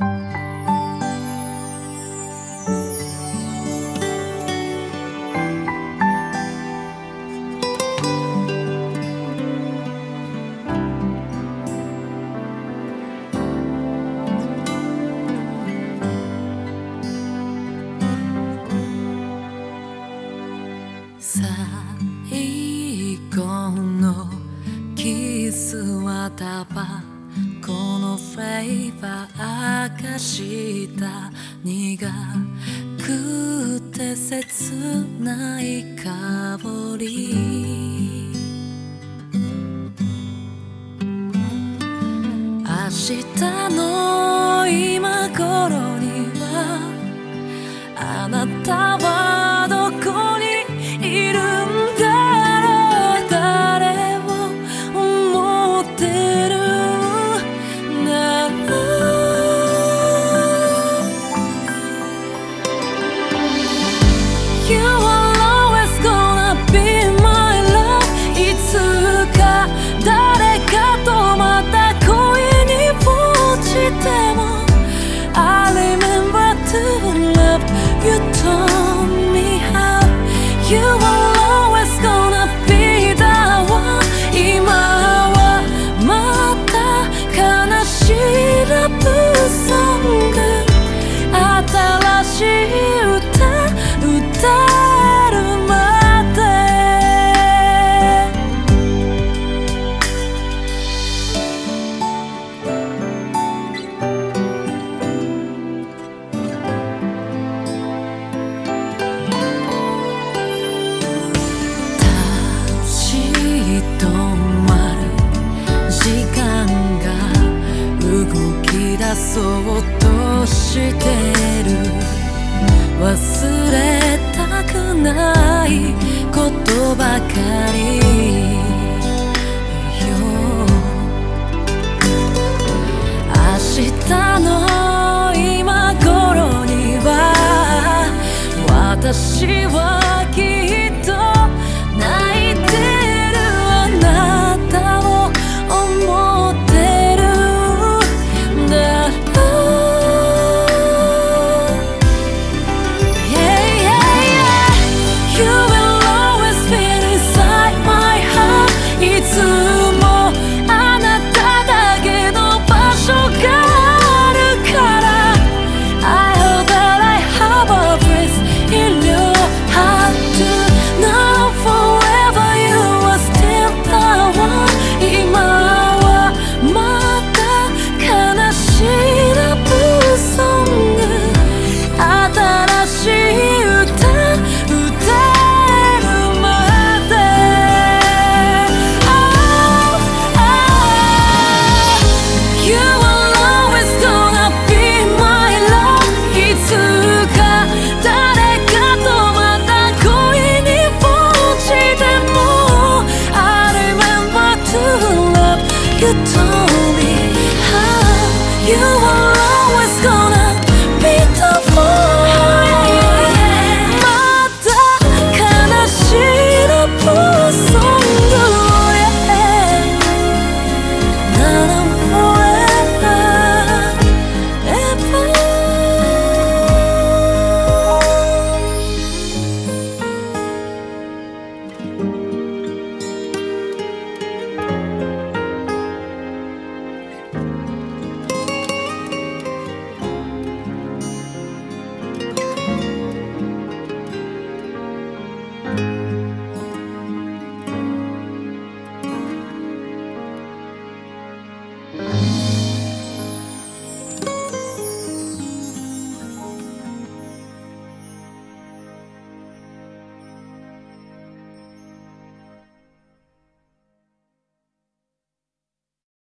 最後のキスはタバコのフレーバー明かした苦くて切ない香り。明日の今頃にはあなたはそうとしてる。忘れたくないことばかり。よ。明日の今頃には私は